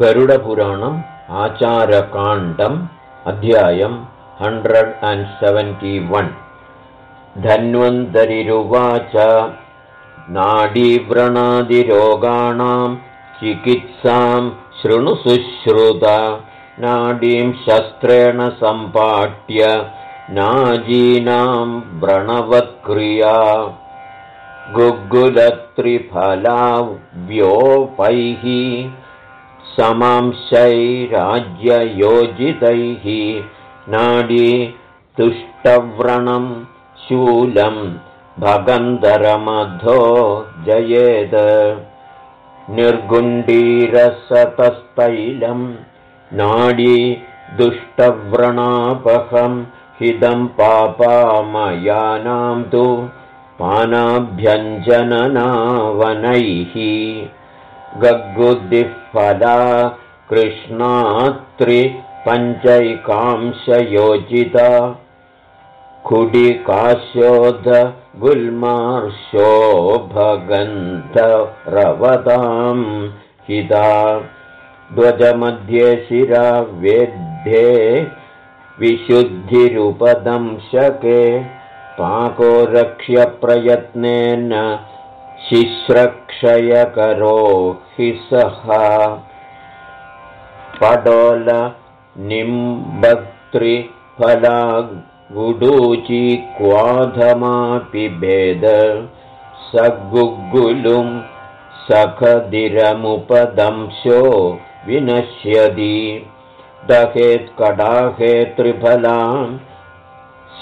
गरुडपुराणम् आचारकाण्डम् अध्यायम् हण्ड्रेड् अण्ड् सेवेण्टि वन्। धन्वन्तरिरुवाच। नाडीव्रणादिरोगाणां चिकित्सां शृणुशुश्रुत नाडीं शस्त्रेण सम्पाट्य नाजीनां व्रणवत्क्रिया गुग्गुलत्रिफलाव्योपैः समांशैराज्ययोजितैः नाडी तुष्टव्रणं शूलं भगन्धरमधो जयेद। निर्गुण्डीरसतस्तैलं नाडी दुष्टव्रणापहं हिदं पापामयानां तु पानाभ्यञ्जननावनैः गग्गुदिफला कृष्णात्रिपञ्चैकांशयोजिता। खुडिकास्योदगुल्मार्शोभगन्धरवतां हिता। ध्वजमध्ये शिरा वेद्धे विशुद्धिरुपदंशके। पाको रक्ष्यप्रयत्नेन शिश्रक्षयकरो हि सः पडोलनिम्बत्रिफलागुडूची क्वाधमापि भेद। स गुग्गुलुं सखदिरमुपदंशो विनश्यति। दहेत्कडाहे त्रिफलां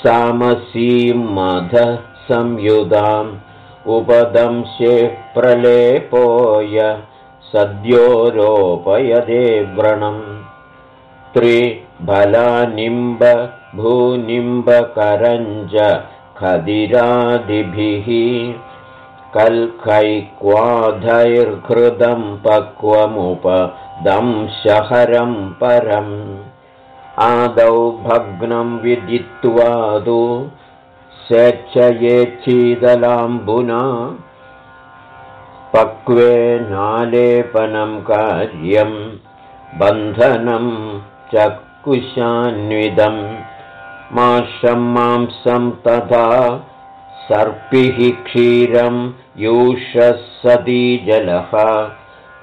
सामसीमधसंयुधाम् उपदंशे प्रलेपोय सद्योरोपयदे व्रणम् त्रिफलानिम्बभूनिम्बकरञ्ज खदिरादिभिः कल्कैक्वाधैर्हृदं पक्वमुपदंशहरं परम्। आदौ भग्नं विदित्वादु पक्वे नालेपनं कार्यं बन्धनं चकुशान्विदं माशं मांसं तथा सर्पिः क्षीरं यूषः जलः।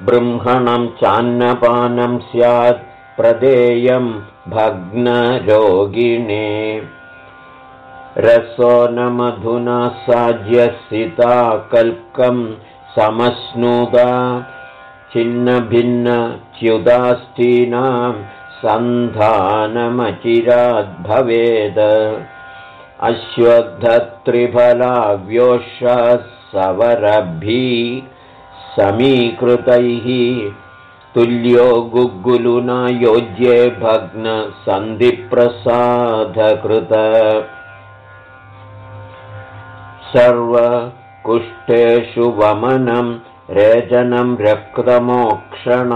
बृंहणं चान्नपानं स्यात् प्रदेयं भग्नरोगिणे रसो न मधुना साज्यसिता कल्कं समश्नुदा छिन्नभिन्नच्युदास्थीनां सन्धानमचिराद्भवेद सवरभी समीकृतैः तुल्यो गुग्गुलुना योज्ये भग्नसन्धिप्रसादकृत सर्वकुष्ठेषु वमनं रेचनं रक्तमोक्षण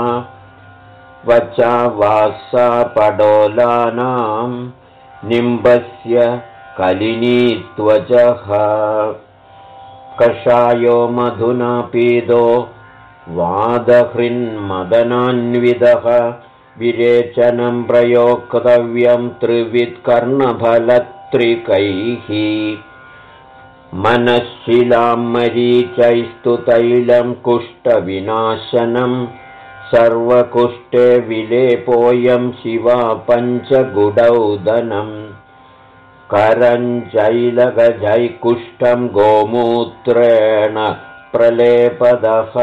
वचावासापडोलानां निम्बस्य कलिनीत्वचः कषायो मधुना पीदो वादहृन्मदनान्विदः। विरेचनं प्रयोक्तव्यं त्रिवित्कर्णफलत्रिकैः मनःशिलां मरीचैस्तु तैलं कुष्ठविनाशनं सर्वकुष्ठे विलेपोऽयं शिवा पञ्चगुडौदनं। करञ्चैलगजैकुष्ठं गोमूत्रेण प्रलेपदः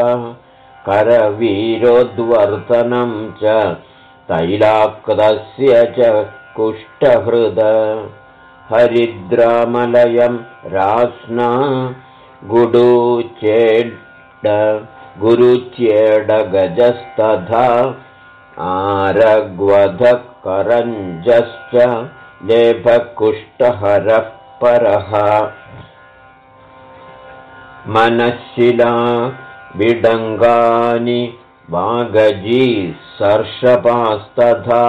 करवीरोद्वर्तनं च तैलाक्तस्य च कुष्ठहृद। हरिद्रामलयं रास्ना गुडुचेड् गुरुच्येडगजस्तथा आरग्वधकरञ्जश्च लेभकुष्ठहरः परः। मनःशिला विडङ्गानि वागजी सर्षपास्तथा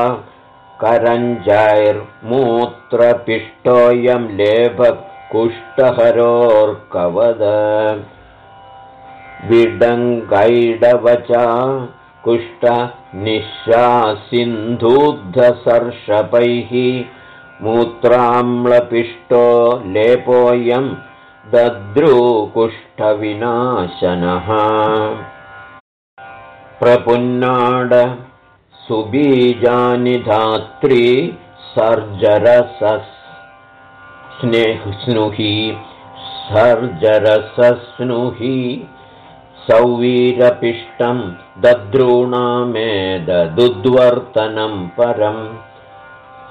करञ्जैर्मूत्रपिष्टोऽयं लेभकुष्ठहरोर्कवद विडङ्गैडवचा कुष्ठनिःशासिन्धूद्धसर्षपैः मूत्राम्लपिष्टो लेपोऽयं दद्रूकुष्ठविनाशनः। प्रपुन्नाड सुबीजानि धात्री सर्जरसस्नुहि सर्जरसस्नुहि सौवीरपिष्टं दद्रूणामेददुद्वर्तनं परम्।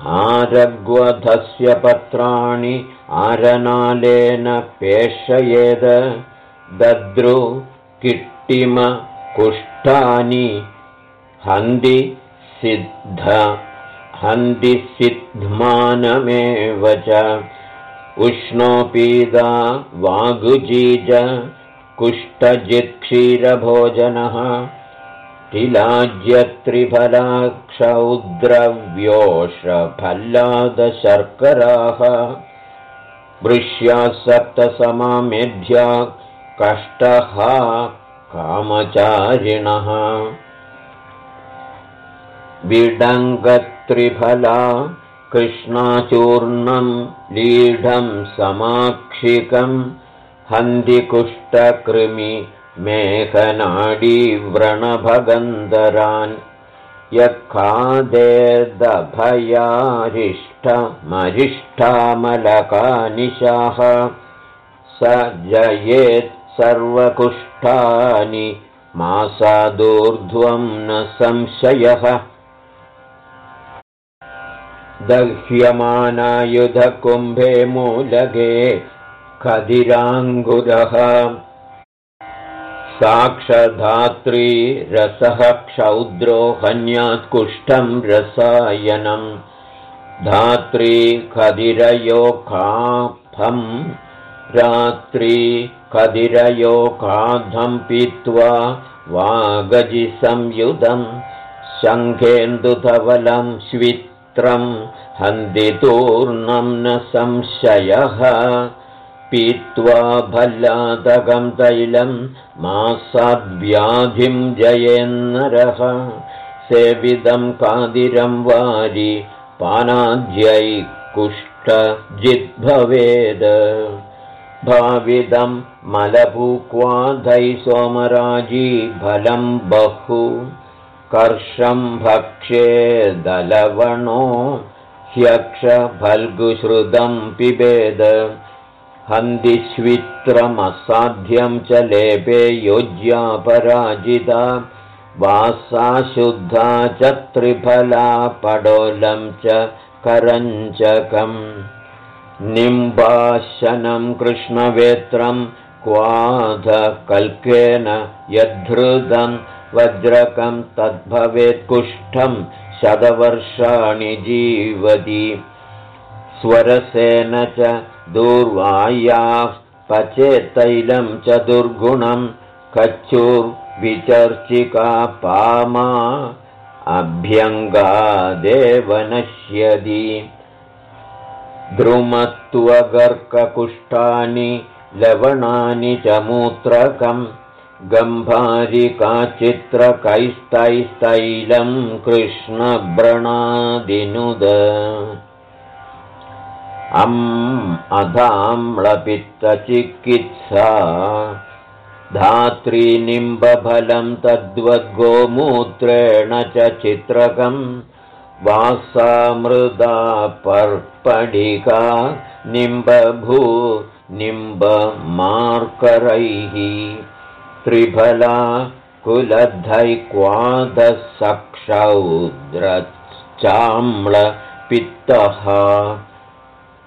आरग्वधस्य पत्राणि आरनालेन पेषयेद। दद्रु किट्टिमकुष्ठानि हन्ति सिद्ध हन्दिसिद्ध्मानमेव च उष्णोपीदा वागुजीज कुष्ठजित्क्षीरभोजनः तिलाज्यत्रिफलाक्षौद्रव्योषफल्लादशर्कराः वृष्याः सप्तसमामेध्या कष्टः कामचारिणः। विडङ्गत्रिफला कृष्णाचूर्णं लीढं समाक्षिकं हन्दिकुष्ठकृमि मेघनाडीव्रणभगन्धरान् यःखादेदभयारिष्ठमरिष्ठामलकानिशाः स जयेत् सर्वकुष्ठानि मासादूर्ध्वं न संशयः दह्यमानायुधकुम्भे मूलगे खदिराङ्गुरः। साक्षधात्री रसः क्षौद्रो हन्यात्कुष्ठं रसायनं। धात्री खदिरयोखाफं रात्री खदिरयोखाधं पीत्वा वागजिसंयुधं। शङ्खेन्दुधवलं श्वित्रं हन्दितूर्णं न संशयः। पीत्वा भल्लादकं तैलं मासाद्व्याधिं जयेन्नरः। सेविदं कादिरं वारि पानाद्यै कुष्ठजिद्भवेद्। भाविदं मलपूक्वाधै सोमराजी फलं बहु कर्षं भक्ष्ये दलवणो ह्यक्षफल्गुश्रुतं पिबेद। हन्दिष्वित्रमसाध्यं च लेपे योज्यापराजिता। वासा शुद्धा च त्रिफला पडोलं च करञ्चकम्। निम्बाशनं कृष्णवेत्रं क्वाधकल्केन यद्धृतं वज्रकं तद्भवेत्कुष्ठं शतवर्षाणि जीवति। स्वरसेन च दूर्वायाः पचेत्तैलं च दुर्गुणं कच्चुर्विचर्चिका पामा अभ्यङ्गादेव नश्यति द्रुमत्वगर्ककुष्ठानि लवणानि च मूत्रकं गम्भारिकाचित्रकैस्तैस्तैलं कृष्णव्रणादिनुद। अम् अधाम्लपित्तचिकित्सा धात्रीनिम्बफलं तद्वद्गोमूत्रेण च चित्रकं वासामृदा पर्पडिका निम्बभू निम्बमार्करैः त्रिफला कुलद्धैक्वादसक्षौद्रश्चाम्लपित्तः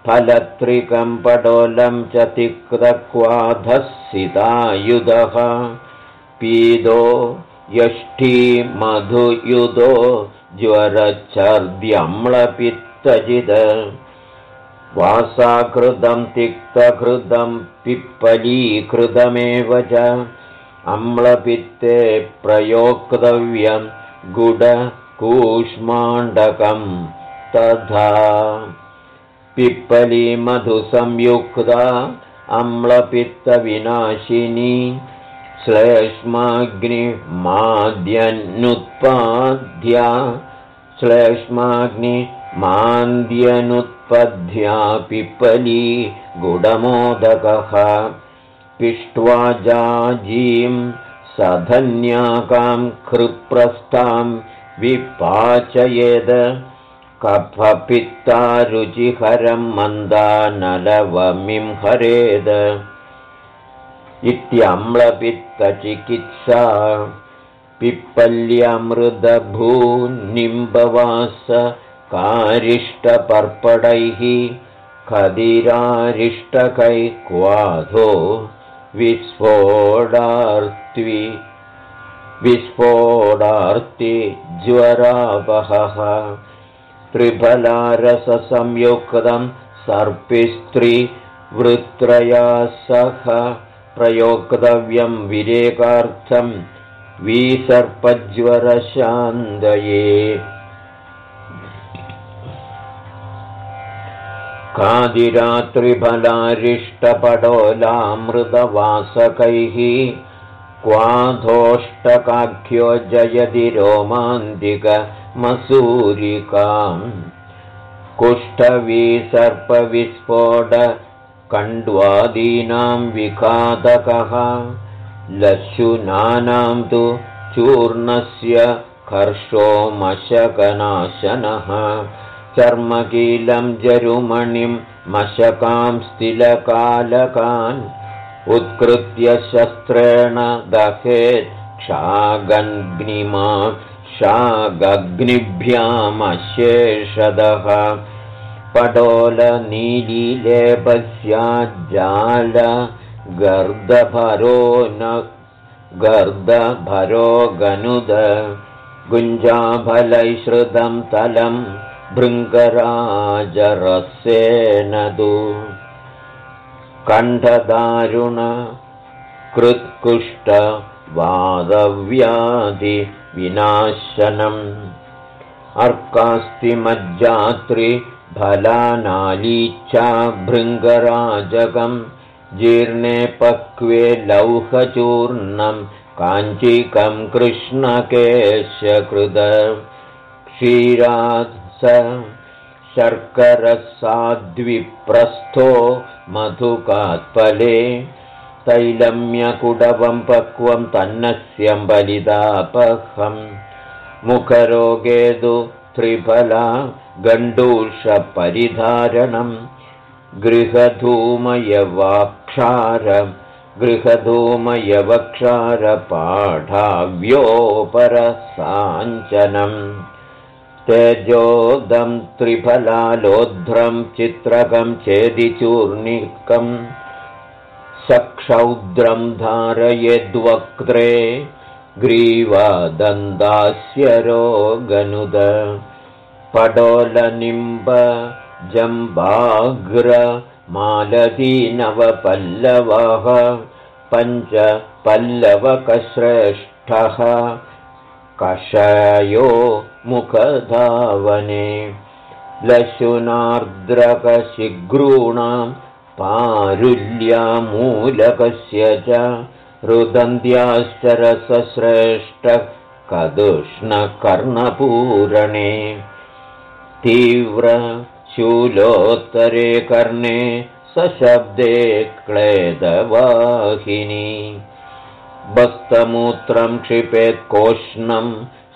फलत्रिकं पडोलं च तिक्तक्वाधःसितायुधः पीदो यष्ठीमधुयुधो ज्वरच्छर्द्यम्लपित्तजिद। वासाकृतं तिक्तकृतं पिप्पलीकृतमेव च अम्लपित्ते प्रयोक्तव्यं गुडकूष्माण्डकं तथा पिप्पलीमधुसंयुक्ता अम्लपित्तविनाशिनी श्लेष्माग्निमाद्यनुत्पाद्या श्लेष्माग्निमान्द्यनुत्पद्या पिपली गुडमोदकः पिष्ट्वा जाजीं सधन्याकां कृप्रस्थां विपाचयेद। कफपित्तारुचिहरं मन्दानलवमिं हरेद। इत्यम्लपित्तचिकित्सा। पिप्पल्यमृदभूनिम्बवास कारिष्टपर्पणैः खदिरारिष्टकैक्वाधो विस्फोडार्त्वि विस्फोडार्ति ज्वरापहः त्रिफलारससंयुक्तं सर्पिस्त्रीवृत्रया सह प्रयोक्तव्यं विरेकार्थं विसर्पज्वरशान्दये कादिरात्रिफलारिष्टपडोलामृतवासकैः क्वाधोष्टकाख्यो जयति रोमान्तिकमसूरिकाम् कुष्ठवीसर्पविस्फोटकण्ड्वादीनां विघातकः लशुनानां तु चूर्णस्य कर्षो मशकनाशनः चर्मकीलं जरुमणिं मशकां स्थिलकालकान् उत्कृत्य शस्त्रेण दहेत् क्षागग्निमा शागग्निभ्यामशेषदः पडोलनीलीलेपस्याज्जाल गर्दभरो न गर्दभरो गनुद। गुञ्जाफलैश्रुतं तलं भृङ्गराजरसेनदु। कण्ठदारुण कृत्कुष्टवादव्याधिविनाशनम् अर्कास्तिमज्जात्रिफलानालीच्छा भृङ्गराजकम् जीर्णे पक्वे लौहचूर्णं काञ्चिकं कृष्णकेशकृद क्षीरात् स शर्करसाद्विप्रस्थो मधुकात्पले तैलम्यकुडवं पक्वं तन्नस्यं बलिदापहम् मुखरोगेदु त्रिफला गण्डूषपरिधारणम् गृहधूमयवाक्षार गृहधूमयवक्षारपाठाव्योपरसाञ्चनम् तेजोदं त्रिफलालोध्रं चित्रकं चेदिचूर्णिकम् सक्षौद्रं धारयेद्वक्त्रे ग्रीवादन्दास्य रोगनुद पडोलनिम्ब जम्बाग्रमालतीनवपल्लवः पञ्च पल्लवकश्रेष्ठः कषयो मुखधावने लशुनार्द्रकशिघ्रूणां पारुल्यामूलकस्य च रुदन्त्याश्च रसश्रेष्ठकदुष्णकर्णपूरणे तीव्रशूलोत्तरे कर्णे सशब्दे क्लेदवाहिनी बस्तमूत्रं क्षिपेत्कोष्णं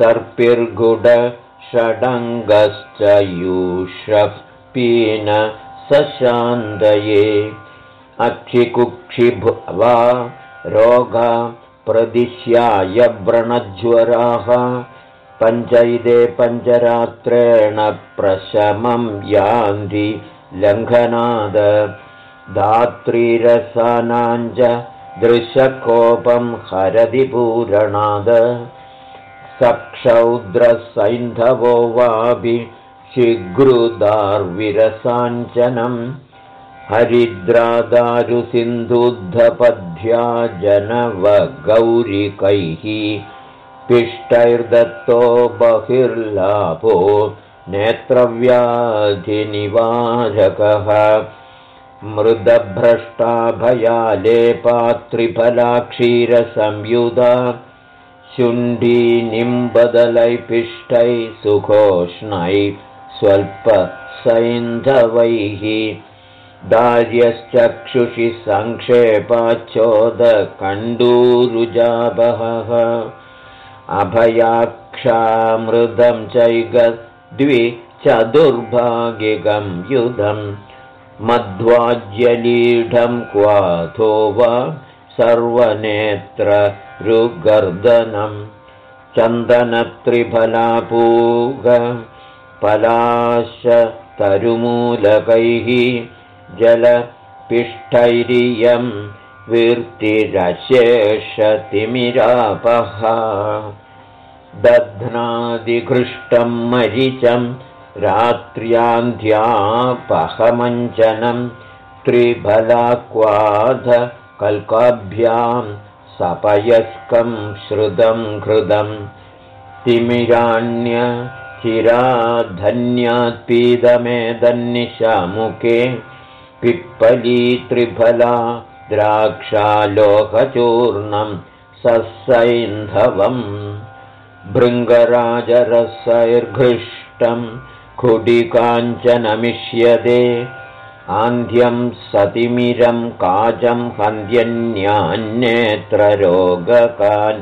स्याच्चित्रकहरीतकी सर्पिर्गुडषडङ्गश्च यूषः पीन सशान्दये अक्षिकुक्षिभवा रोगा प्रदिश्याय व्रणज्वराः। पञ्चैदे पञ्चरात्रेण प्रशमं यान्ति लङ्घनाद। धात्रीरसानाञ्च दृशकोपं हरदिपूरणाद सक्षौद्रसैन्धवो वाभि शीघ्रुदार्विरसाञ्चनम् हरिद्रादारुसिन्धुद्धपद्भ्या जनवगौरिकैः पिष्टैर्दत्तो बहिर्लाभो नेत्रव्याधिनिवारकः। मृदभ्रष्टाभयालेपात्रिफला क्षीरसंयुधा शुण्डीनिम्बदलैपिष्टैः सुघोष्णैः स्वल्पसैन्धवैः दार्यश्चक्षुषि सङ्क्षेपाच्चोदकण्डूरुजाबहः अभयाक्षामृदं चैगद्विचतुर्भागिकं युधम् मध्वाज्यलीढं क्वाथो वा सर्वनेत्ररुगर्दनं चन्दनत्रिफलापूगपलाशतरुमूलकैः जलपिष्ठैरियं वीर्तिरशेषतिमिरापः। दध्नादिघृष्टं मरिचं रात्र्यान्ध्यापहमञ्चनं त्रिफलाक्वाधकल्काभ्यां सपयस्कं श्रुतं हृदं तिमिराण्यचिराधन्यात्पीदमेदन्निशामुखे पिप्पली त्रिफला द्राक्षालोकचूर्णं ससैन्धवम् भृङ्गराजरसैर्घृष्टं खुडिकाञ्चनमिष्यते आन्ध्यं सतिमिरं काजं हन्ध्यन्यान्येत्ररोगकान्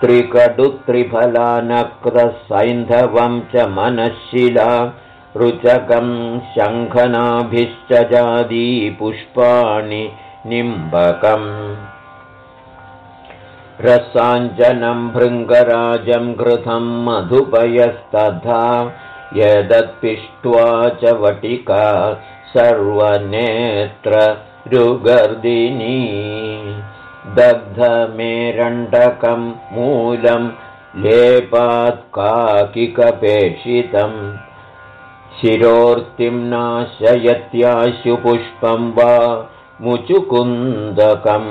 त्रिकटुत्रिफलानक्रसैन्धवं च मनःशिला रुचकं शङ्खनाभिश्च जादीपुष्पाणि निम्बकम्। रसाञ्जनं भृङ्गराजं घृतं मधुपयस्तथा यदत्पिष्ट्वा च वटिका सर्वनेत्ररुगर्दिनी दग्धमेरण्डकं मूलं लेपात्काकिकपेषितम् शिरोर्तिं नाशयत्याशुपुष्पं वा मुचुकुन्दकम्।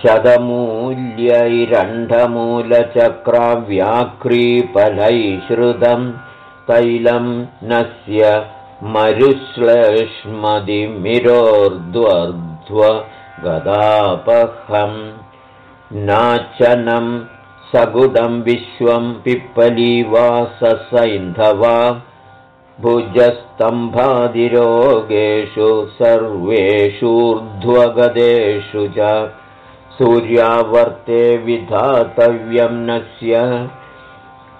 शतमूल्यैरण्डमूलचक्राव्याक्रीपलैः श्रुतं तैलं नस्य मरुश्लेष्मदिमिरोर्ध्वर्ध्वगदापहम् नाचनं सगुदं विश्वं पिप्पलीवाससैन्धवा भुजस्तम्भादिरोगेषु सर्वेषूर्ध्वगदेषु च सूर्यावर्ते विधातव्यं नस्य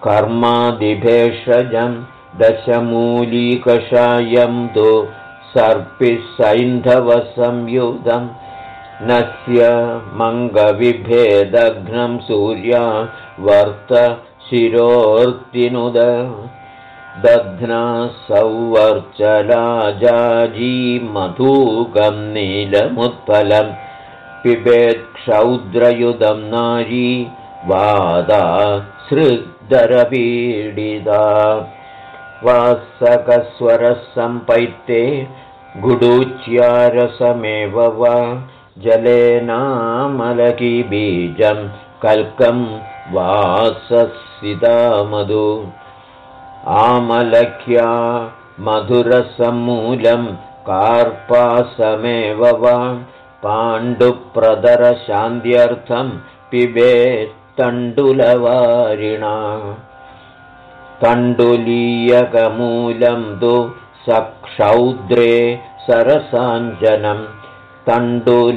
कर्मादिभेषजं दशमूलीकषायं तु सर्पिः सैन्धवसंयुधं नस्य मङ्गविभेदघ्नं सूर्या वर्त शिरोर्तिनुद। दध्ना सौवर्चलाजाजीमधूकं नीलमुत्पलम् पिबेत्क्षौद्रयुधं नारी वादा सृदरपीडिता वासकस्वरसम्पैते गुडूच्यारसमेव वा। जलेनामलकीबीजं कल्कं वाससितामधु आमलख्या मधुरसमूलं कार्पासमेव वा। पाण्डुप्रदरशान्त्यर्थं पिबेत्तण्डुलवारिणा तण्डुलीयकमूलं तु सक्षौद्रे सरसाञ्जनं तण्डुलोदकसंविदं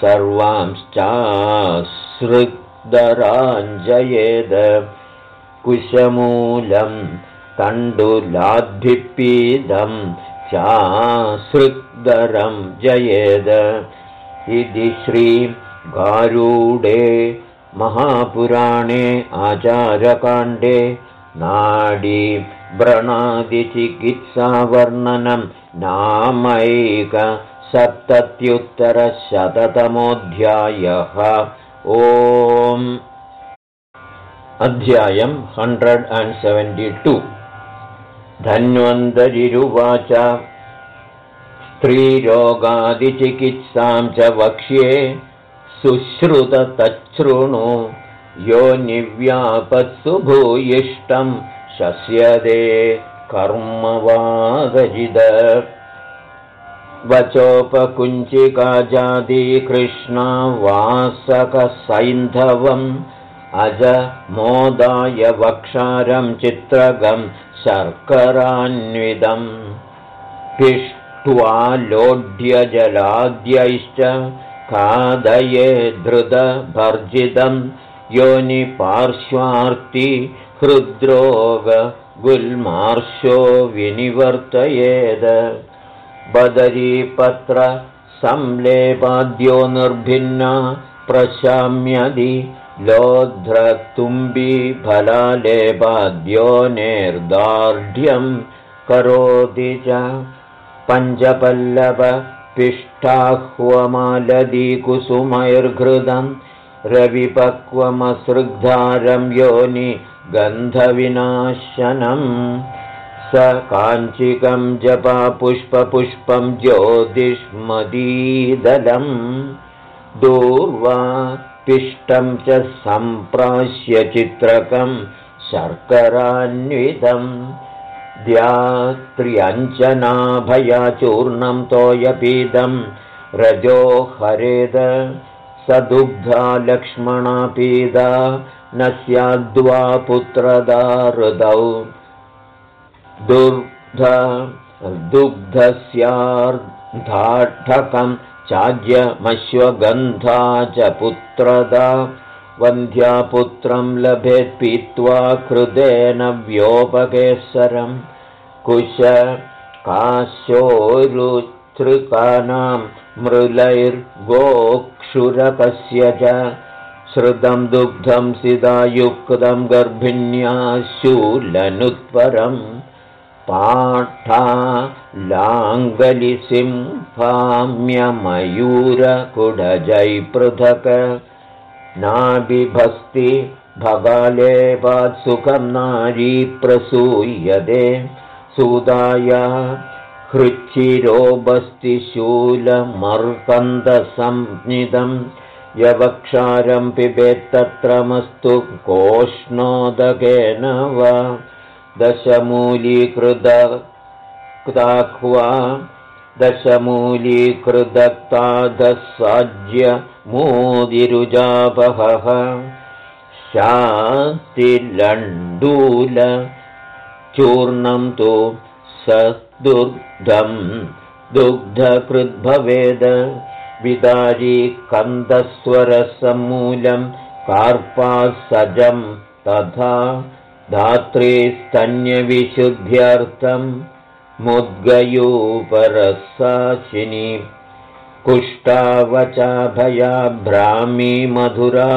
सर्वांश्चासृदराञ्जयेद कुशमूलं तण्डुलाद्भिपीदं चासृदरं जयेद इति श्रीगारूडे महापुराणे आचारकाण्डे नाडी व्रणादिचिकित्सावर्णनं नामैकसप्तत्युत्तरशततमोऽध्यायः। ओम्। अध्यायम् हण्ड्रेड् अण्ड् सेवेण्टि टु। धन्वन्तरिरुवाच। स्त्रीरोगादिचिकित्सां च वक्ष्ये सुश्रुततच्छृणु। यो निव्यापत्सु भूयिष्टं शस्यदे कर्मवादजिद वचोपकुञ्चिकाजादिकृष्णवासकसैन्धवम् अज मोदाय वक्षारं चित्रगं शर्करान्वितम् पिष्ट्वा लोढ्यजलाद्यैश्च खादये धृतभर्जितं योनिपार्श्वार्ति हृद्रोगुल्मार्शो विनिवर्तयेद। बदरीपत्र संलेपाद्यो निर्भिन्ना प्रशाम्यदि लोध्रतुम्बीफलालेपाद्यो निर्दार्ढ्यं करोति च पञ्चपल्लवपिष्टाह्वमालदीकुसुमैर्घृतं रविपक्वमसृग्धारं योनि गन्धविनाशनम् स काञ्चिकं जपा पुष्पपुष्पं ज्योतिष्मदीदलम् दूर्वा पिष्टं च सम्प्राश्य चित्रकं शर्करान्वितं द्यात्र्यञ्चनाभयाचूर्णं तोयपीदं रजो हरेद स दुग्धा लक्ष्मणापीदा न स्याद्वा पुत्रदा हृदौ दुग्धस्यार्धाटकम् चाज्यमश्वगन्धा च पुत्रदा वन्ध्यापुत्रं लभेत् पीत्वा कृदेन व्योपकेसरं कुश काश्योरुतृकानां मृलैर्गोक्षुरकस्य च श्रुतं दुग्धं सिदायुक्तं गर्भिण्या शूलनुत्परम् पाठा लाङ्गलिसिंहाम्यमयूरकुडजैपृथक् नाबिभस्ति भगालेपात् सुखं नारी प्रसूयते सुदाया हृच्चिरोबस्तिशूलमर्कन्दसंज्ञितं यवक्षारं पिबेत्तत्रमस्तु कोष्णोदकेन वा दशमूलीकृदक्ताह्वा दशमूलीकृदक्तादसाज्यमोदिरुजापहः शान्तिलण्डूलचूर्णं तु स दुग्धं दुग्धकृद्भवेद। विदारी कन्दस्वरसमूलं कार्पासजं तथा धात्रीस्तन्यविशुद्ध्यर्थं मुद्गयूपरसाशिनी कुष्ठावचाभया भ्रामी मधुरा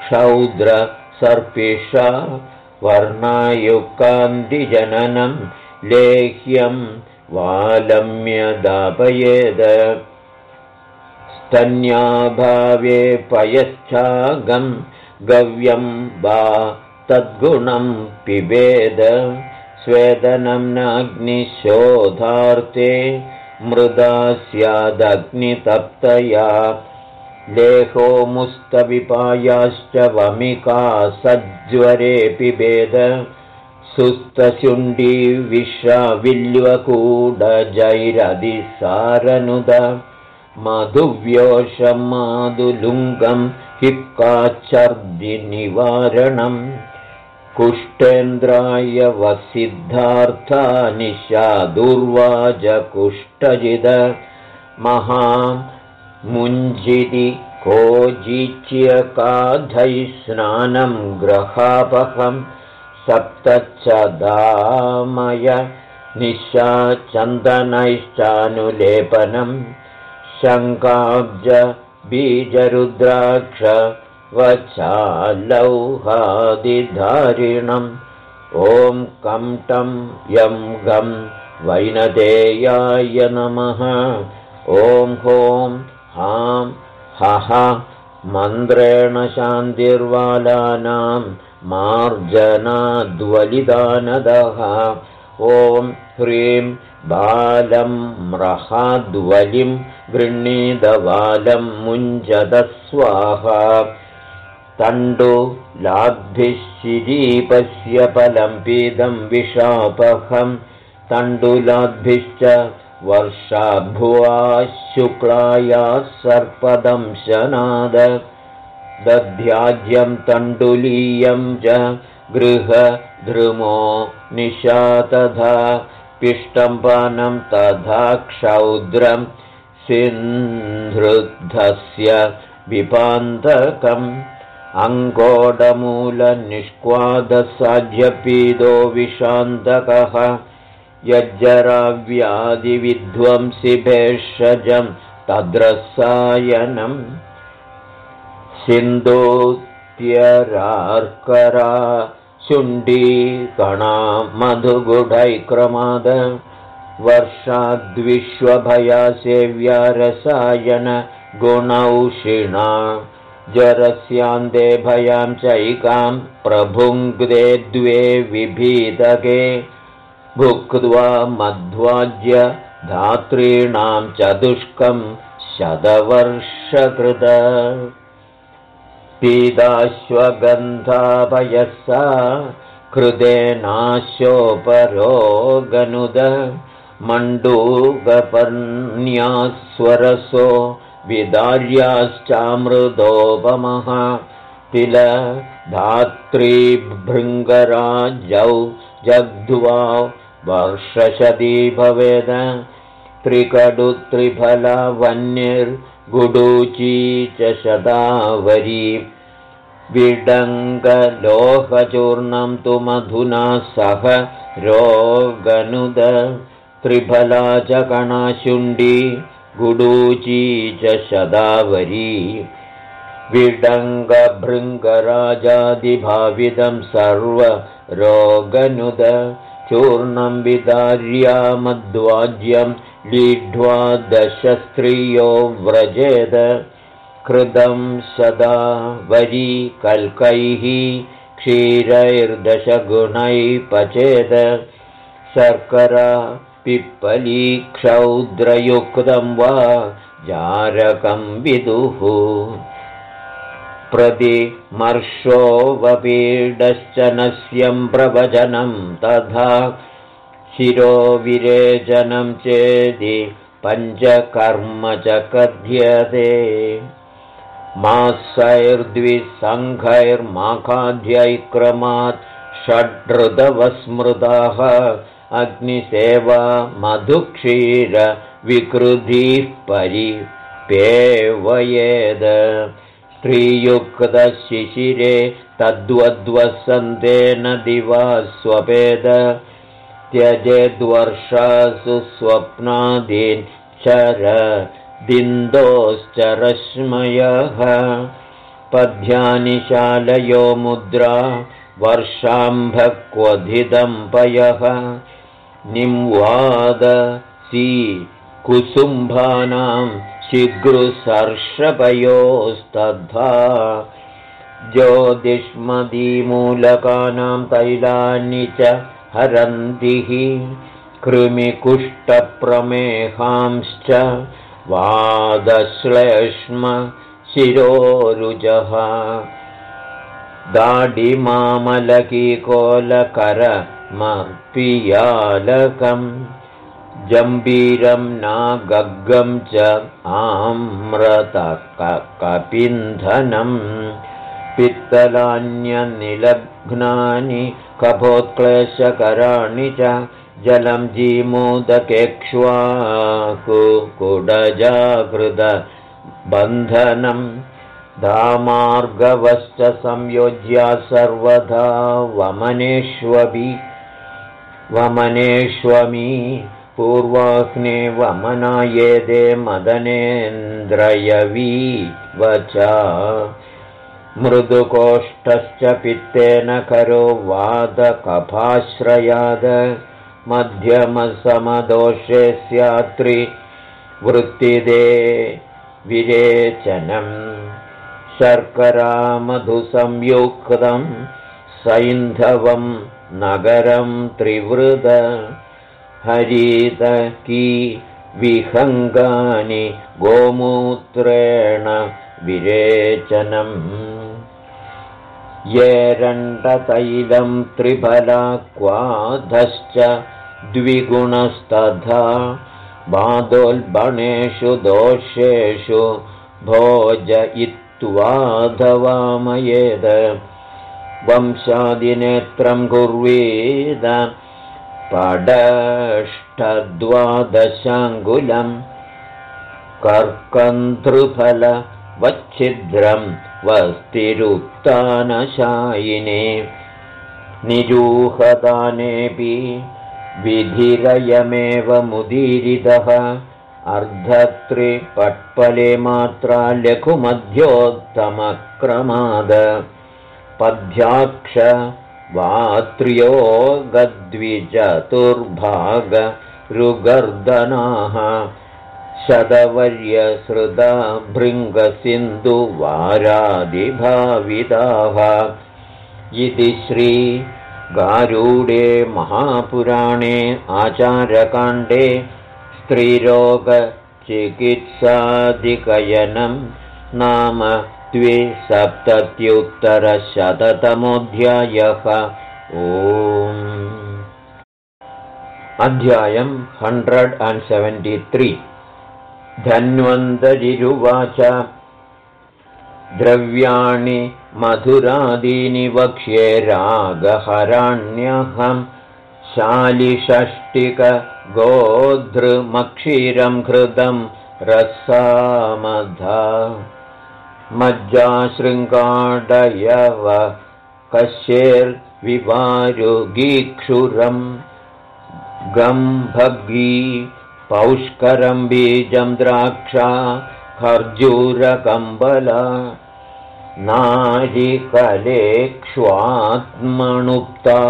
क्षौद्रसर्पिषा वर्णायुक्कान्तिजननं लेह्यं वालम्यदापयेद स्तन्याभावे पयश्चागं गव्यं वा तद्गुणं पिबेद। स्वेदनं नाग्निशोधार्थे मृदा स्यादग्नितप्तया लेहो मुस्तविपायाश्च वमिका सज्वरे पिबेद सुस्तशुण्डी विश्राविल्वकूडजैरधिसारनुद मधुव्योषमादुलुङ्गं हिक्काच्छर्दिनिवारणम् कुष्ठेन्द्राय वसिद्धार्था निशा दुर्वाजकुष्ठजिद महामुञ्जिरि कोजिच्यकाधैः स्नानं ग्रहापहं सप्तच्छदामय निशाचन्दनैश्चानुलेपनं शङ्काब्ज बीजरुद्राक्ष वचालौहादिधारिणं ॐ कं टं यं गं वैनदेयाय नमः। ॐ हों हां हः मन्द्रेण शान्तिर्वालानां मार्जनाद्वलिदानदः। ॐ ह्रीं बालं म्रहाद्वलिं गृह्णीदबालं मुञ्जदस्वाहा। तण्डुलाद्भिश्चिरीपस्य फलं पीदं विशापहं तण्डुलाद्भिश्च वर्षाभुवा शुक्लायाः सर्पदं शनाद दध्याज्यं तण्डुलीयं च गृहधृमो निशा तथा पिष्टम्पानं तथा क्षौद्रं सिन्धृद्धस्य विपान्तकम्। अङ्गोडमूलनिष्क्वादसाध्यपीदो विशान्तकः यज्जराव्याधिविध्वंसिभेषजं तद्रसायनम् सिन्धोत्यरार्करा शुण्डीकणा मधुगुढैक्रमाद वर्षाद्विश्वभया सेव्या रसायन गुणौषिणा जरस्यान्ते भयां चैकां प्रभुङ्क्ते द्वे विभीतके भुक्त्वा मध्वाज्य धातॄणां चतुष्कं शतवर्षकृत। पीताश्वगन्धाभयसा कृतेनाशोपरोगनुद मण्डूकपर्ण्यास्वरसो विदार्याश्चामृतोपमः। तिल धात्रीभृङ्गराजौ जग्ध्वा वर्षशती भवेद त्रिकडुत्रिफलवन्यर्गुडूची च शतावरी विडङ्गलोहचूर्णं तु मधुना सह रोगनुद त्रिफला च कणाशुण्डी गुडूची च शदावरी विडङ्गभृङ्गराजादिभाविदं सर्वरोगनुद चूर्णं विदार्यामद्वाज्यं लीढ्वा दशस्त्रियो व्रजेद। कृतं सदा वरी कल्कैः क्षीरैर्दशगुणैः पचेद। शर्करा पिप्पलीक्षौद्रयुक्तं वा जारकं विदुः प्रतिमर्षोपपीडश्च नस्यं प्रवचनं तथा शिरोविरेचनं चेदि पञ्चकर्म च कथ्यते। मासैर्द्विसङ्घैर्माखाध्यैक्रमात् षड्हृदवस्मृताः अग्निसेवा मधुक्षीरविकृधिः परिपेवयेद स्त्रीयुक्तशिशिरे तद्वद्वसन्तेन दिवा स्वपेद त्यजेद्वर्षासु स्वप्नादीन् चर दिन्दोश्चरश्मयः पद्यानि शालयो मुद्रा वर्षाम्भक्वधिदं पयः निंवादसी कुसुम्भानां शीघ्रुसर्षपयोस्तद्धा ज्योतिष्मदीमूलकानां तैलानि च हरन्तिः कृमिकुष्ठप्रमेहांश्च वादश्लेष्म शिरोरुजः। दाडिमामलकीकोलकरमपियालकम् जम्बीरं नागग्गं च आम्रतकपिन्धनम् पित्तलान्यनिलग्नानि कपोत्क्लेशकराणि च जलं जीमोदकेक्ष्वाकुकुडजागृतबन्धनं धामार्गवश्च संयोज्या सर्वदा वमनेष्वपि वमनेष्वमी पूर्वाह्ने वमनायेदे मदनेन्द्रयवी वच मृदुकोष्ठश्च पित्तेन करो वादकफाश्रयाद मध्यमसमदोषे स्यात्रिवृत्तिदे विरेचनम् शर्करामधुसंयुक्तं सैन्धवं नगरं त्रिवृद हरितकी विहङ्गानि गोमूत्रेण विरेचनम्। ये रण्डतैलं त्रिफलाक्वाधश्च द्विगुणस्तथा बादोल्बणेषु दोषेषु भोजयित्वाधवामयेद। वंशादिनेत्रं कुर्वीद पडष्टद्वादशाङ्गुलम् कर्कन्धृफलवच्छिद्रं वस्तिरुक्तानशायिने निरूहदानेऽपि विधिरयमेव मुदीरितः अर्धत्रिपट्पले मात्रा लघुमध्योत्तमक्रमाद पद्याक्ष गद्विचतुर्भागरुगर्दनाः। शतवर्यसृदा भृङ्गसिन्धुवारादिभाविदाः इति श्रीगारूडे महापुराणे आचारकाण्डे स्त्रीरोगचिकित्सादिकयनं नाम द्विसप्तत्युत्तरशततमोऽध्यायः ओ अध्यायम् हण्ड्रेड् अण्ड् सेवेण्टि त्री धन्वन्तरिरुवाच। द्रव्याणि मधुरादीनि वक्ष्ये रागहराण्यहं। शालिषष्टिकगोधृमक्षीरं घृतं रसामधा मज्जाशृङ्गाडयव कश्येर्विवारुगीक्षुरम् गम्भगी पौष्करं बीजं द्राक्षा खर्जूरकम्बला नारिकलेक्ष्वात्मनुक्ता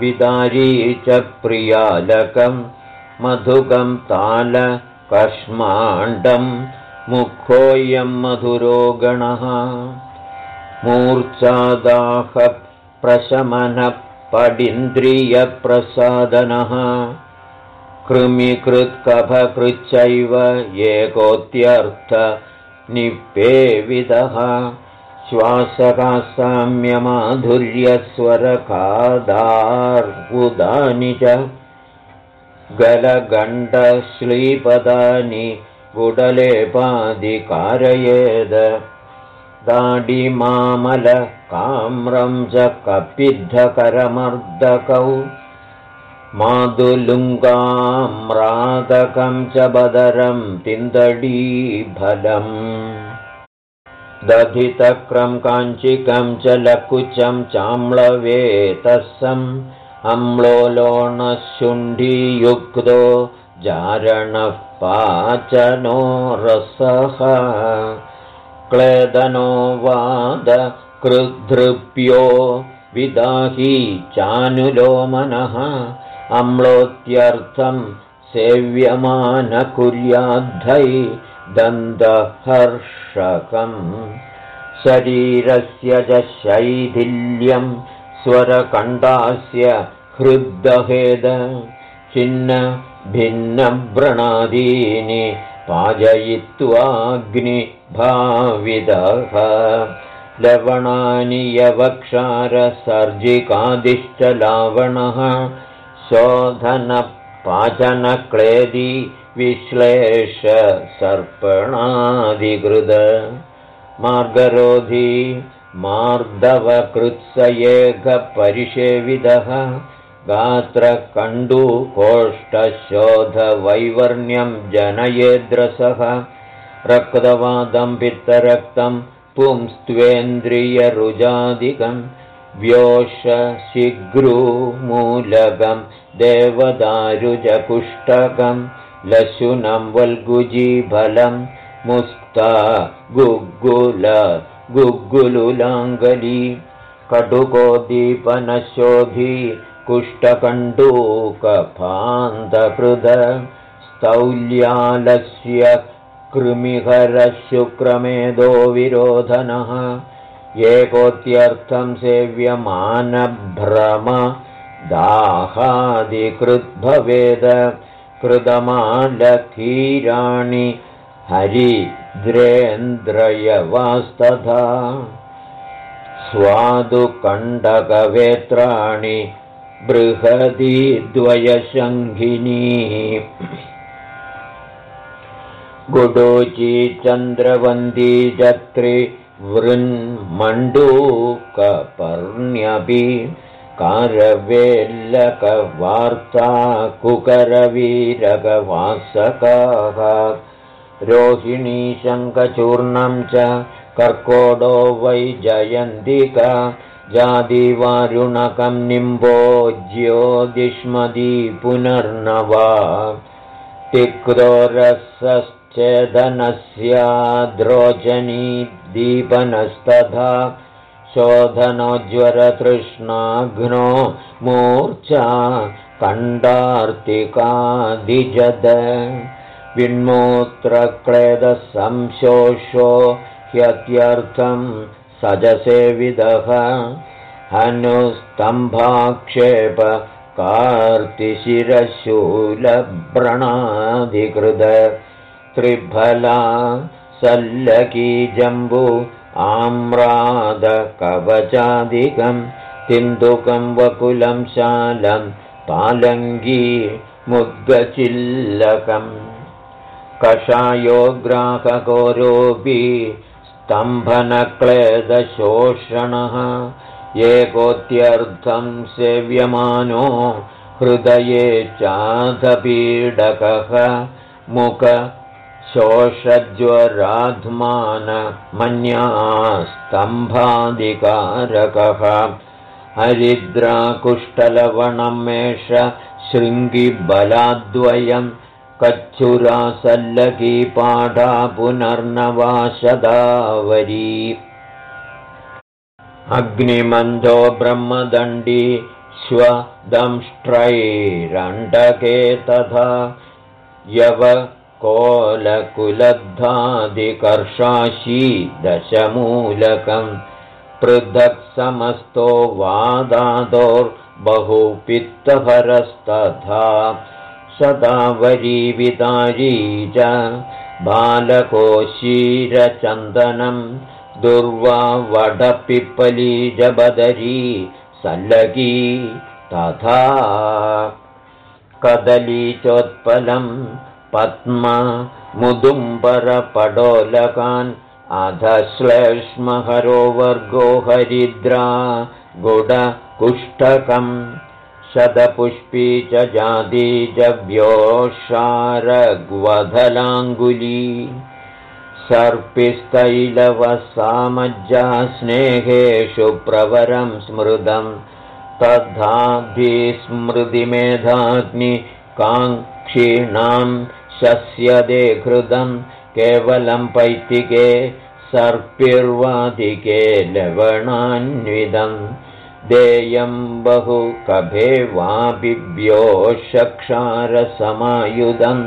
विदारी च प्रियालकं मधुगं तालकष्माण्डं मुखोऽयं मधुरो गणः मूर्च्छादाहप्रशमनपडिन्द्रियप्रसादनः कृमिकृत्कफकृच्चैव एकोऽत्यर्थनिपेविदः श्वासकासाम्यमाधुर्यस्वरकादार्बुदानि च गलगण्डश्लीपदानि गुडलेपादिकारयेद दाडिमामलकाम्रं च कपिद्धकरमर्दकौ मादुलुङ्गाम्रादकं च बदरं तिन्दडीफलम्। दधितक्रं काञ्चिकं च लकुचं चाम्लवेतसम् अम्लोलोणशुण्डीयुक्तो जारणः पाचनो रसः क्लेदनो वादकृद्धृप्यो विदाही चानुलोमनः अम्लोत्यर्थं सेव्यमानकुर्याद्धै दन्तहर्षकम् शरीरस्य च शैथिल्यं स्वरकण्डास्य हृद्दहेद छिन्न भिन्नव्रणादीनि पाजयित्वाग्निभाविदः लवणानि यवक्षारसर्जिकादिश्च लावणः शोधनपाचनक्लेदी विश्लेष सर्पणादिकृद मार्गरोधी मार्दवकृत्सयेघपरिषेविदः गात्रकण्डुकोष्ठशोधवैवर्ण्यं जनयेद्रसः रक्तवादं पित्तरक्तं पुंस्त्वेन्द्रियरुजादिकं व्योषशिघ्रूमूलकं देवदारुजकुष्टकं लशुनं वल्गुजीफलं मुस्ता गुग्गुल गुग्गुलुलाङ्गली कटुकोद्दीपनशोधी कुष्ठकण्डूकफान्तकृद स्तौल्यालस्य कृमिहरशुक्रमेधो विरोधनः एकोत्यर्थं सेव्यमानभ्रम दाहादिकृद्भवेद कृतमालकीराणि हरिद्रेन्द्रयवास्तथा स्वादुकण्डकवेत्राणि बृहदीद्वयशङ्घिनी गुडोची चन्द्रवन्दी जत्रिवृन्मण्डूकपर्ण्यपि कारवेल्लकवार्ता कुकरवीरकवासकाः रोहिणीशङ्खचूर्णं च कर्कोडो वै जयन्तिका जादिवारुणकं निम्बो ज्योतिष्मदी पुनर्नवा तिक्रोरसश्चेदनस्याद्रोचनी दीपनस्तथा शोधनोज्वरतृष्णाघ्नो मूर्च्छा कण्डार्तिकादिजद। विन्मूत्रक्लेदसंशोषो ह्यत्यर्थं सजसेविदः हनुस्तम्भाक्षेप कार्तिशिरशूलव्रणाधिकृत। त्रिफला सल्लकी जम्बु आम्रादकवचादिकं तिन्दुकं वकुलं शालं पालङ्गी मुद्गचिल्लकम्। कषायोग्राहकोरोऽपि स्तम्भनक्लेदशोषणः। एकोत्यर्थं सेव्यमानो हृदये चाधपीडकः। मुखशोषज्वराध्मानमन्यास्तम्भादिकारकः हरिद्राकुष्ठलवणमेष शृङ्गिबलाद्वयम् कच्छुरासल्लकी पाठा पुनर्नवाशदावरी अग्निमन्धो ब्रह्मदण्डी स्वदंष्ट्रैरण्डके तथा यवकोलकुलब्धादिकर्षाशी दशमूलकम् पृथक् समस्तो वादादोर्बहुपित्तभरस्तथा सदावरीवितारी च बालकोशीरचन्दनं दुर्वावडपिप्पलीजबदरी सल्लगी तथा कदलीचोत्पलं पद्म मुदुम्बरपडोलकान् अधश्लेष्महरो वर्गो हरिद्रा गुडकुष्ठकम् शतपुष्पी च जाती जव्योषारग्वधलाङ्गुली सर्पिस्तैलवसामज्जा स्नेहेषु प्रवरं स्मृतं तद्धाभिस्मृतिमेधाग्निकाङ्क्षीणां शस्यदे हृदं केवलं पैतिके सर्पिर्वादिके लवणान्विदम् देयं बहु कभे वापिभ्योषक्षारसमायुधं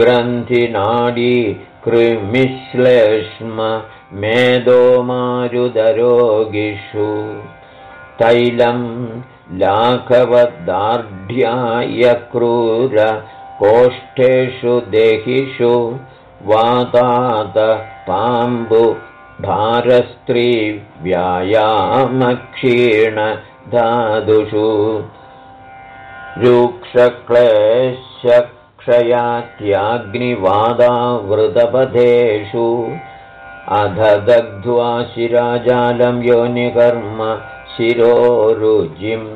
ग्रन्थिनाडी कृमिश्लेष्म मेदो मारुदरोगिषु तैलं लाघवदार्ढ्याय क्रूरकोष्ठेषु देहिषु वातात पाम्बु भारस्त्रीव्यायामक्षीणधातुषु रुक्षक्लेशक्षयात्याग्निवादावृतपथेषु अध दग्ध्वा शिराजालं योनिकर्म शिरोरुजिम्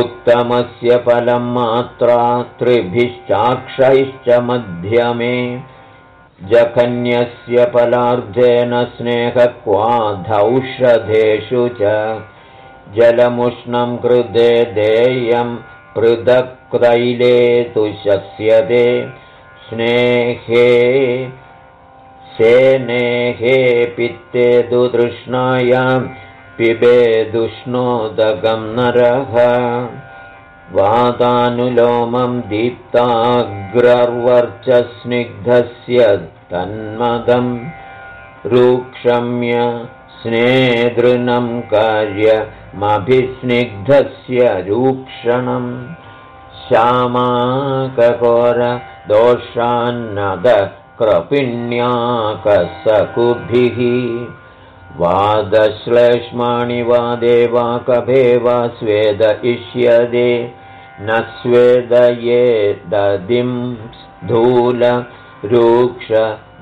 उत्तमस्य फलं मात्रा त्रिभिश्चाक्षैश्च मध्यमे जघन्यस्य फलार्धेन स्नेहक्वाधौषधेषु च जलमुष्णं कृते देयं पृथक्तैले तु शस्यते। स्नेहे सेनेहे पित्ते दुतृष्णायां पिबेदुष्णोदकं नरः वातानुलोमं दीप्ताग्रर्वर्चस्निग्धस्य तन्मदम् रूक्षम्य स्नेदृनं कार्यमभिस्निग्धस्य रूक्षणम् श्यामाकघोरदोषान्नदक्रपिण्याकसकुभिः वादश्लेष्माणि वा देवा कभे वा स्वेद इष्यदे न स्वेदये ददिं धूल रूक्ष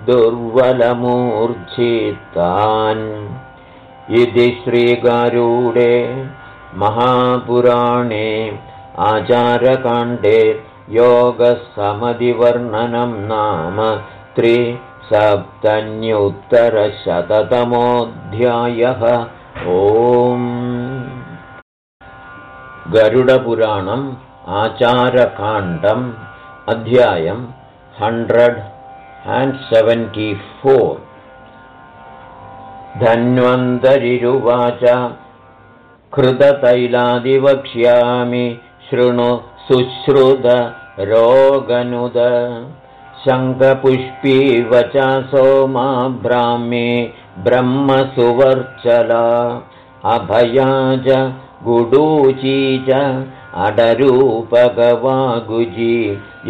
दुर्बलमूर्च्छितान्। इति श्रीगारूडे महापुराणे आचारकाण्डे योगसमधिवर्णनं नाम त्रिसप्तन्युत्तरशततमोऽध्यायः ओम् गरुडपुराणम् आचारकाण्डम् अध्यायम् हण्ड्रेड् and seventy-four. धन्वन्तरिरुवाच। कृततैलादिवक्ष्यामि शृणु सुश्रुत रोगनुद शङ्खपुष्पीवच सोमा ब्राह्मे ब्रह्मसुवर्चला अभया च गुडूची च अडरूपगवागुजी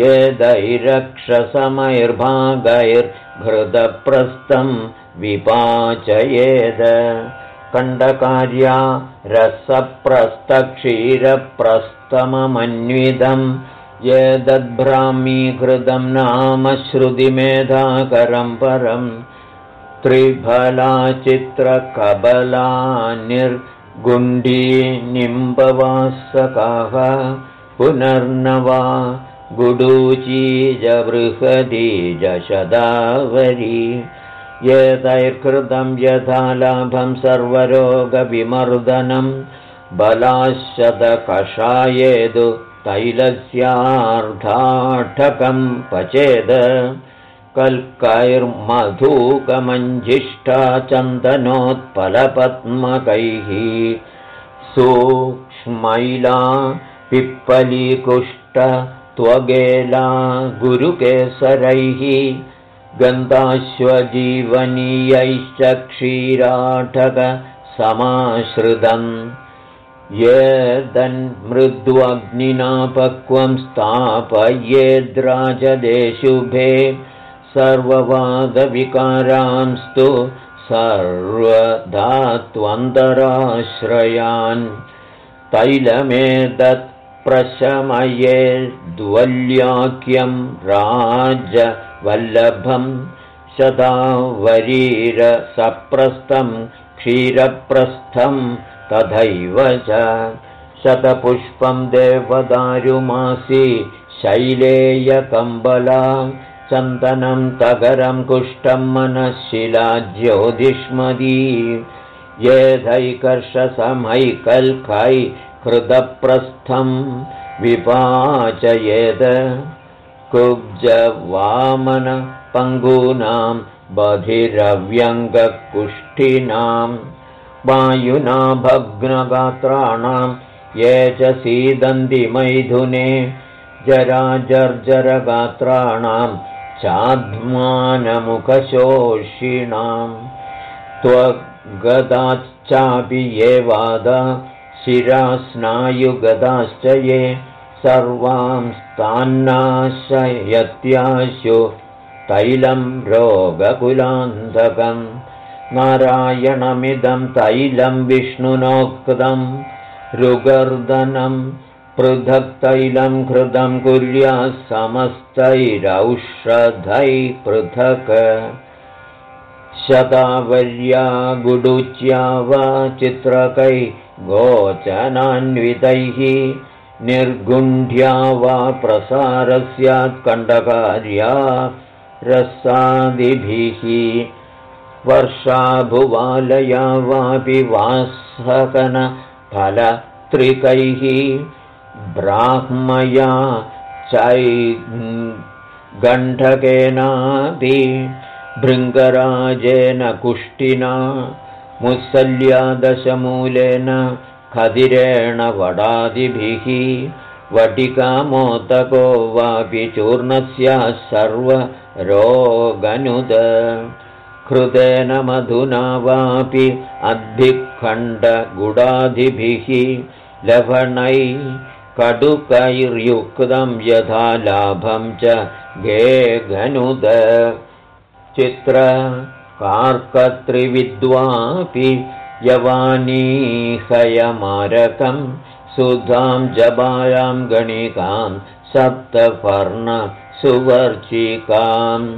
यदैरक्षसमैर्भागैर्घृतप्रस्थं विपाचयेद कण्डकार्या रसप्रस्थक्षीरप्रस्थममन्वितं यदद्भ्रामीघृतं नाम श्रुतिमेधाकरं परम् त्रिफलाचित्रकबलानिर्गुण्डी निम्बवासकाः पुनर्नवा गुडूचीजबृहदीजशदावरी। यदैर्कृतं यथा लाभं सर्वरोगविमर्दनं बलाशतकषायेदु तैलस्यार्धाटकं पचेद कल्कैर्मधूकमञ्जिष्ठा चन्दनोत्पलपद्मकैः सूक्ष्मैला पिप्पलीकुष्ट त्वगेला गुरुकेसरैः गन्धाश्वजीवनीयैश्च क्षीराटकसमाश्रितम् येदन्मृद्वग्निना पक्वं स्थापयेद्राजदेशुभे सर्ववादविकारांस्तु सर्वधात्वन्तराश्रयान्। तैलमेतत् प्रशमये द्वल्याख्यं राजवल्लभं शतावरीरसप्रस्थं क्षीरप्रस्थं तथैव च शतपुष्पं देवदारुमासि शैलेयकम्बला चन्दनं तगरं कुष्ठं मनःशिला ज्योतिष्मदी येधैकर्षसमैकल्कै कृतप्रस्थं विपाचयेद कुब्जवामनपङ्गूनां बधिरव्यङ्गकुष्ठिनां वायुना भग्नगात्राणां ये च सीदन्तिमैथुने जराजर्जरगात्राणां चाध्मानमुखशोषिणां त्वगदाश्चापि ये वाद शिरास्नायुगदाश्च ये सर्वां स्थान्नाशयत्याशु तैलं रोगकुलान्धकं नारायणमिदं तैलं विष्णुनोक्तं रुगर्दनं पृथक् तैलं कृतं कुर्या समस्तैरौषधै पृथक्। शतावर्या गुडुच्या वा चित्रकै गोचनान्वितैः निर्गुण्ढ्या वा प्रसारस्यात्कण्डकार्या रसादिभिः वर्षाभुवालया वापि वासकनफलत्रिकैः ब्राह्मया चै गण्डकेनापि भृङ्गराजेन कुष्टिना मुत्सल्यादशमूलेन खदिरेण वडादिभिः वटिकामोदको वापि चूर्णस्य सर्वरोगनुद कृतेन मधुना वापि अद्भिखण्डगुडादिभिः लवणै कटुकैर्युक्तं यथा लाभं च गेघनुद। चित्रकार्कत्रिविद्वापि यवानीहयमारकं सुधां जबायां गणिकां सप्तपर्णसुवर्चिकाम्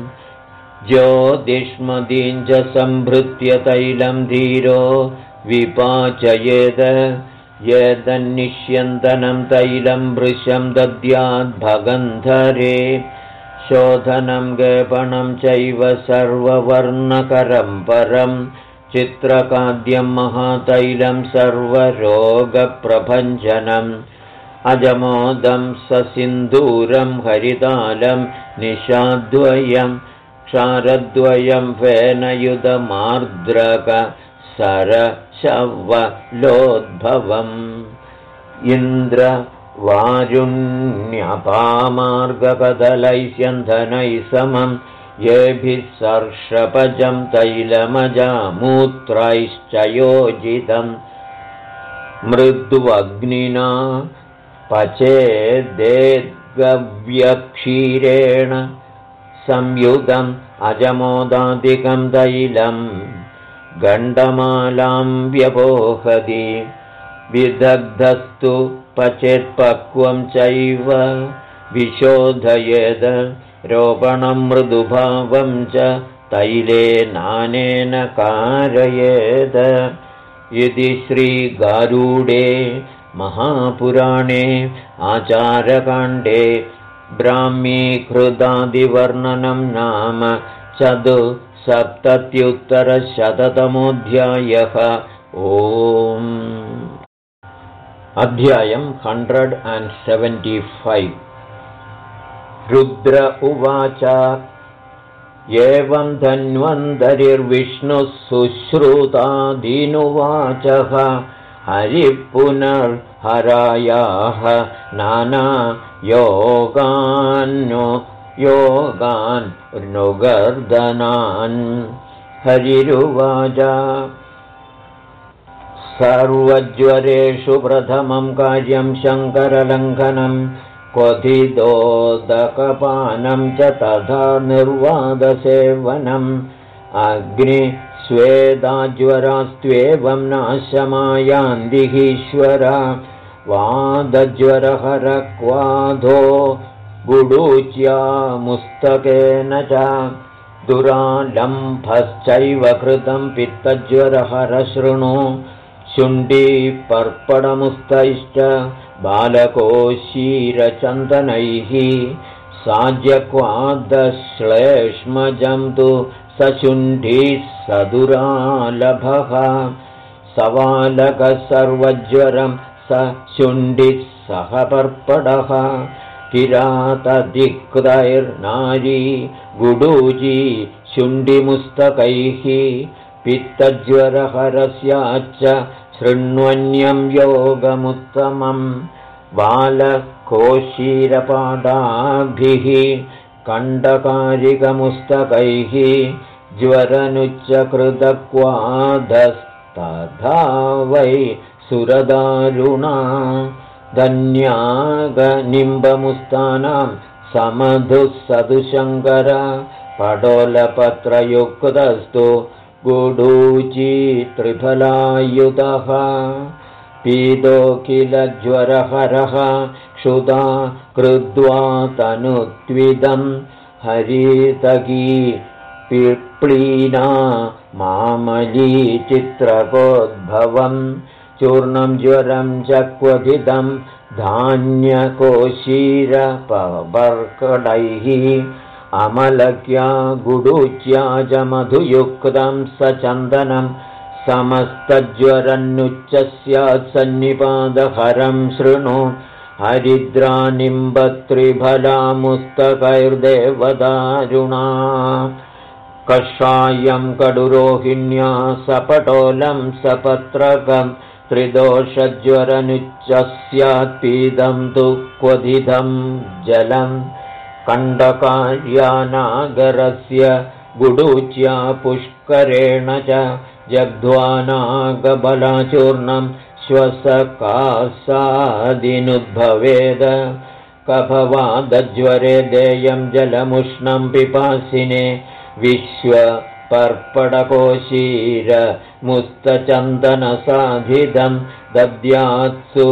ज्योतिष्मदीञ्च सम्भृत्य तैलं धीरो विपाचयेद यदन्निष्यन्तनं तैलं भृशं दद्याद्भगन्धरे शोधनं गेपणं चैव सर्ववर्णकरं परं चित्रकाद्यं महातैलं सर्वरोगप्रभञ्जनम् अजमोदं ससिन्दूरं हरितालं निशाद्वयम् क्षारद्वयं फेनयुधमार्द्रकसरशवलोद्भवम् इन्द्रवारुण्यपामार्गकदलैस्यन्धनैः समं येभिः सर्षपजं तैलमजामूत्रैश्च योजितम् मृद्वग्निना पचेदेद्गव्यक्षीरेण संयुगम् अजमोदादिकं तैलं गण्डमालां व्यपोहति। विदग्धस्तु पचेत्पक्वं चैव विशोधयेद रोपणं मृदुभावं च तैले नानेन कारयेद। इति श्रीगारूडे महापुराणे आचारकाण्डे ब्राह्मीकृदादिवर्णनं नाम चतुःसप्तत्युत्तरशततमोऽध्यायः। ओम्। अध्यायम् hundred and seventy five Rudra उवाच एवं धन्वन्तरिर्विष्णुः शुश्रुतादीनुवाचः हरिः पुनर्हरायाः नाना योगान्नो योगान् नुगर्दनान् हरिरुवाच। सर्वज्वरेषु प्रथमं कार्यं शङ्करलङ्घनं क्वथिदोदकपानं च तथा निर्वादसेवनम्। अग्निस्वेदाज्वरास्त्वेवं नाशमायान्दिहीश्वर वादज्वरहरक्वाधो गुडूच्यामुस्तकेन च दुरालम्भश्चैव कृतं पित्तज्वरहरशृणु शुण्डीपर्पणमुस्तैश्च बालकोशीरचन्दनैः साज्यक्वादश्लेष्मजं तु सशुण्ढीः सदुरालभः सवालकः सर्वज्वरं स शुण्डिः सह पर्पडः। किरातदिक्तैर्नारी गुडूजी शुण्डिमुस्तकैः। पित्तज्वरहरस्याच्च शृण्वन्यं योगमुत्तमम्। बालकोशीरपादाभिः कण्डकारिकमुस्तकैः। ज्वरनुच्चकृतक्वाधस्तथा वै सुरदारुणा धन्यागनिम्बमुस्तानां समधुः सदुशङ्कर पडोलपत्रयुक्तस्तु गुडूची त्रिफलायुतः पीतो किल ज्वरहरः क्षुधा कृत्वा तनुत्विदं हरितगी पिप्लीना मामली चित्रकोद्भवम् चूर्णं ज्वरं च क्वथितं धान्यकोशीरपवर्कडैः अमलक्या गुडुच्या च मधुयुक्तं स चन्दनं समस्तज्वरन्नुच्च स्यात् सन्निपादहरं शृणु हरिद्रानिम्बत्रिफलामुस्तकैर्देवदारुणा कषायं कडुरोहिण्या सपटोलं सपत्रकं त्रिदोषज्वरनुच्चस्यात्पीदं तु क्वथितं जलं कण्डकार्यानागरस्य गुडूच्या पुष्करेण च जग्ध्वानागबलाचूर्णं श्वसकासादिनुद्भवेद कभवादज्वरे देयं जलमुष्णं पिपासिने विश्वपर्पटकोशीरमुस्तचन्दनसाधितं दद्यात्सु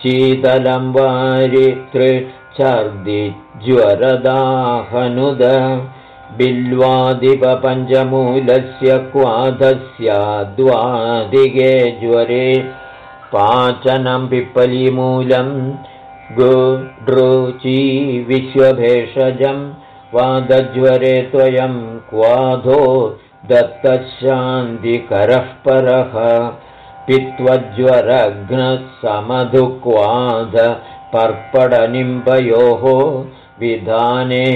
शीतलं वारितृच्छर्दिज्वरदाहनुद बिल्वादिपपञ्चमूलस्य क्वाधस्याद्वादिगे ज्वरे पाचनं पिप्पलीमूलं गुड्रुची विश्वभेषजं वादज्वरे त्वयं क्वाधो दत्तशान्तिकरः परः। पित्वज्वरघ्नसमधुक्वाध पर्पडनिम्बयोः विधाने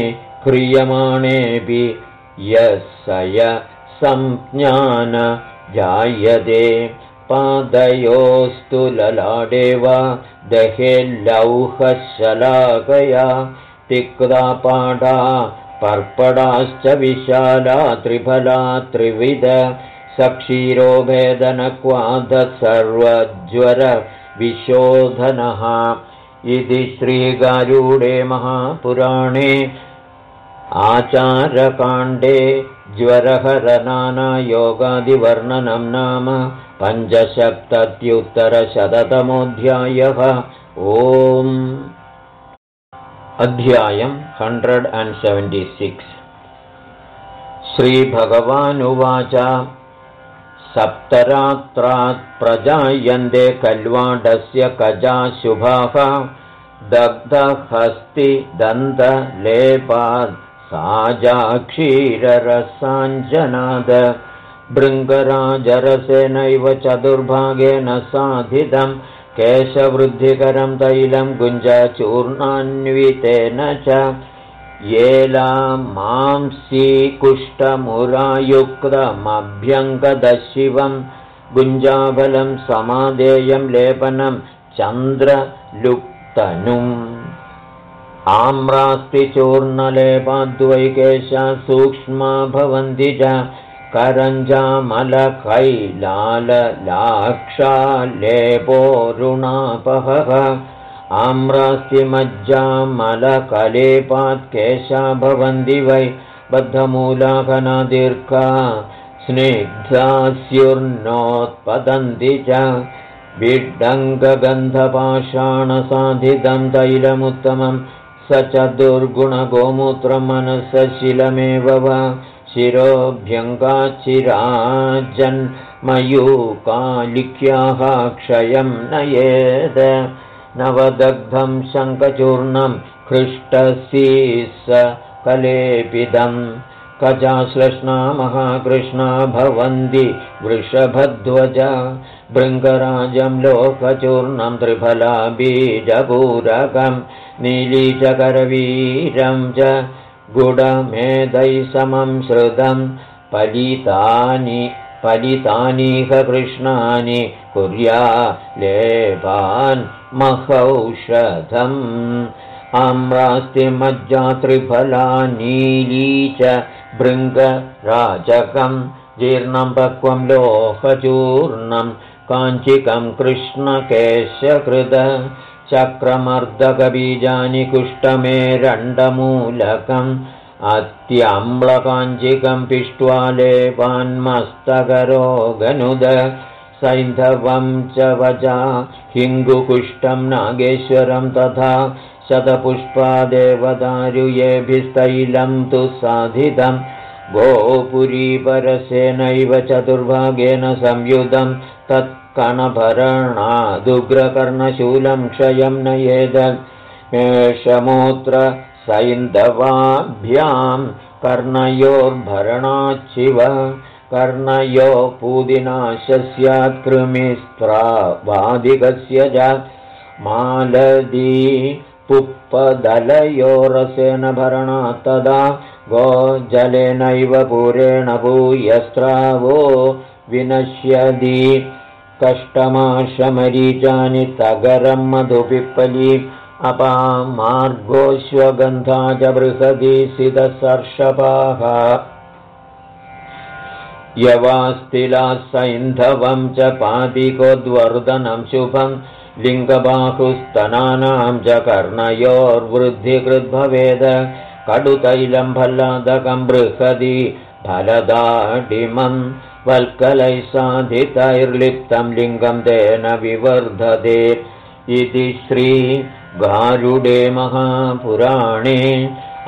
क्रियमाणेऽपि यः स य संज्ञान जायते। पादयोस्तु ललाडे वा दहेल्लौहशलाकया तिक्ता पाडा पर्पडाश्च विशाला त्रिफला त्रिविध सक्षीरो भेदनक्वादः सर्वज्वरविशोधनः इति श्रीगारूडे महापुराणे आचारकाण्डे ज्वरहरनानायोगादिवर्णनं नाम पञ्चसप्तत्युत्तरशततमोऽध्यायः। ओम् अध्यायम् हण्ड्रेड् अण्ड् सेवेण्टि सिक्स्। श्रीभगवानुवाच सप्तरात्रात् प्रजायन्ते कल्वाडस्य कजाशुभाः दग्धहस्ति दन्तलेपात् साजाक्षीररसाञ्जनाद भृङ्गराजरसेनैव चतुर्भागेन साधितं केशवृद्धिकरं तैलं गुञ्जचूर्णान्वितेन च येला मांसीकुष्ठमुरायुक्तमभ्यङ्गदशिवं गुञ्जाबलं समादेयं लेपनं चन्द्रलुक्तनुम् आम्रास्ति चूर्णलेपाद्वैकेशा सूक्ष्मा भवन्ति च करञ्जामलकैलाललाक्षालेपोरुणापहः आम्रास्ति मज्जामलकलेपात् केशा भवन्ति वै बद्धमूलाघनादीर्घा स्निग्धास्युर्नोत्पतन्ति च। विड्डङ्गगन्धपाषाणसाधितं तैलमुत्तमम् स च दुर्गुणगोमूत्रमनसशिलमेव वा शिरोभ्यङ्गाचिराजन्मयूकालिक्याः क्षयं नयेद। नवदग्धं शङ्खचूर्णं हृष्टसीस कलेपिदम् कजाश्लष्णा महाकृष्णा भवन्ति वृषभध्वज। भृङ्गराजं लोकचूर्णं त्रिफला बीजपूरकम् नीलीचकरवीरं च गुडमेधै समं श्रुतं पलितानि पलितानीह कृष्णानि कुर्या लेपान् महौषधम्। आम्रास्ति मज्जा त्रिफला नीली च भृङ्गराजकं जीर्णं पक्वं लोहचूर्णं काञ्चिकं कृष्णकेशकृद चक्रमर्दकबीजानि कुष्ठमेरण्डमूलकम् अत्यम्लकाञ्जिकं पिष्ट्वा लेपान्मस्तकरोगनुद सैन्धवं च वजा हिङ्गुकुष्ठं नागेश्वरं तथा शतपुष्पादेवदारुयेभिस्तैलं तु साधितं गोपुरीपरसेनैव चतुर्भागेन संयुतं तत् कणभरणादुग्रकर्णशूलं क्षयं नयेद मेषमूत्र सैन्धवाभ्यां कर्णयोर्भरणाच्छिव कर्णयो पूदिनाशस्यात्कृमिस्त्रावादिकस्य च मालदी पुप्पदलयोरसेन भरणात् तदा गोजलेनैव पुरेण भूयस्त्रावो विनश्यदि कष्टमाशमरीचानि तगरं मधुपिप्पली अपामार्गोऽश्वगन्धा च बृहदी सिदसर्षपाः यवास्तिलाः सैन्धवं च पादिकोद्वर्धनं शुभं लिङ्गबाहुस्तनानां च कर्णयोर्वृद्धिकृद्भवेद कडुतैलं फलादकं बृहदि फलदाडिमं वल्कलैः साधितैर्लिप्तं लिङ्गं तेन विवर्धते। इति श्रीगारुडे महापुराणे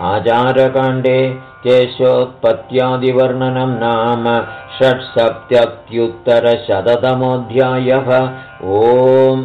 आचारकाण्डे केशोत्पत्त्यादिवर्णनं नाम षट्सप्तत्युत्तरशततमोऽध्यायः ओम्